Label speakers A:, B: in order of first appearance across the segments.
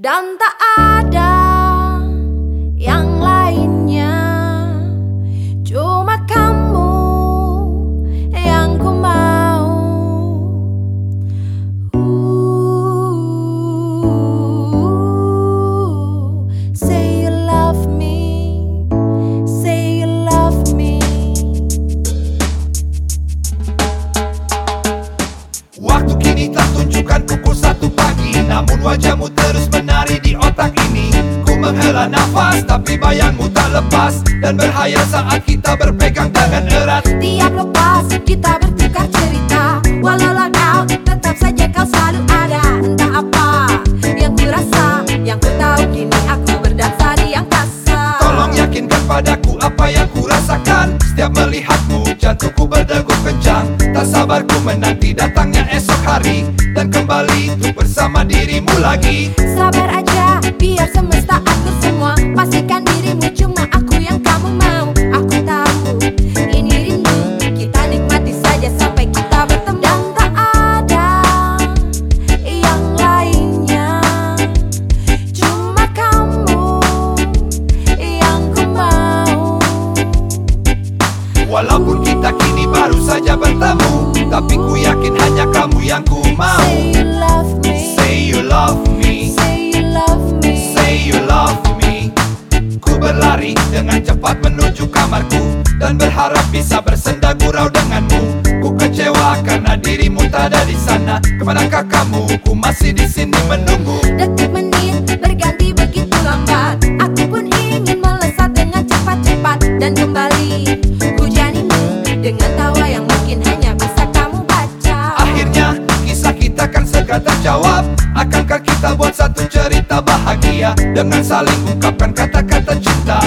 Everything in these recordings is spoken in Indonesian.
A: dan tak ada
B: menghela nafas tapi bayangmu tak lepas. Dan berhayal saat kita berpegang tangan erat.
A: Tiap lepas kita bertukar cerita. Walau lagau tetap saja kau selalu ada. Entah apa yang ku rasa Yang ku tahu kini aku berdansa di angkasa.
B: Tolong yakinkan padaku apa yang ku rasakan. Setiap melihatmu jantungku berdegup kencang. Tak sabar ku menanti datangnya esok hari. Dan kembali untuk bersama dirimu lagi.
A: Sabar aja biar semesta
B: Walaupun kita kini baru saja bertemu Tapi ku yakin hanya kamu yang ku mau.
A: Say you love me.
B: Say you love me.
A: Say you love me.
B: Say you love me. Ku berlari dengan cepat menuju kamarku Dan berharap bisa bersenda gurau denganmu. Ku kecewa karena dirimu tak ada di sana. Ke manakah kamu? Ku masih di sini menunggu.
A: Detik menit
B: bahagia Dengan saling ungkapkan kata-kata cinta.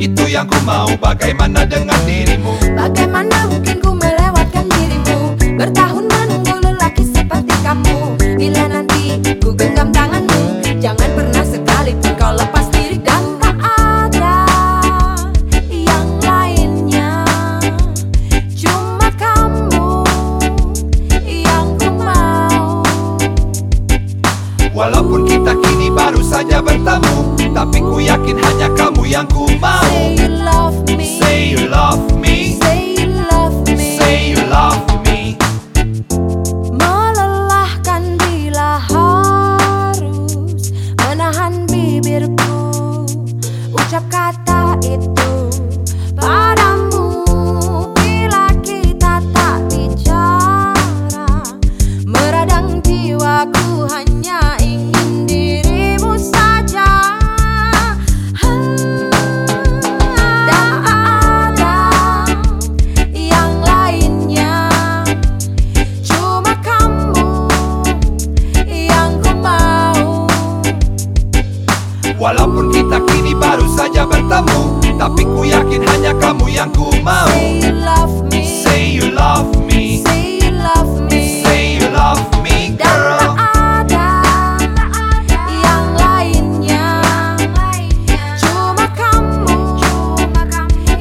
B: Itu yang ku mau bagaimana dengan dirimu?
A: Bagaimana mungkin ku melewatkan dirimu? Bertahun menunggu lelaki seperti kamu. Bila nanti ku genggam tanganmu Jangan pernah sekalipun kau lepas diri Dan tak ada yang lainnya. Cuma kamu yang ku mau.
B: Walaupun saja bertemu Tapi ku yakin hanya kamu yang ku mau Walaupun kita kini baru saja bertemu Tapi ku yakin hanya kamu yang ku mau.
A: Say you love me.
B: Say you love me.
A: Say you love me.
B: Say you love me
A: Dan
B: girl.
A: tak ada yang lainnya. Cuma kamu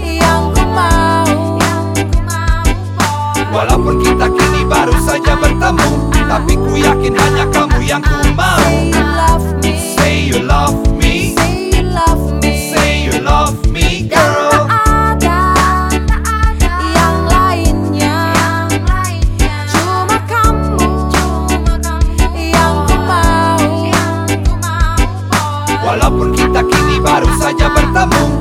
A: yang ku mau.
B: Walaupun kita kini baru saja bertemu Tapi ku yakin hanya kamu yang ku mau.
A: Say you love me mau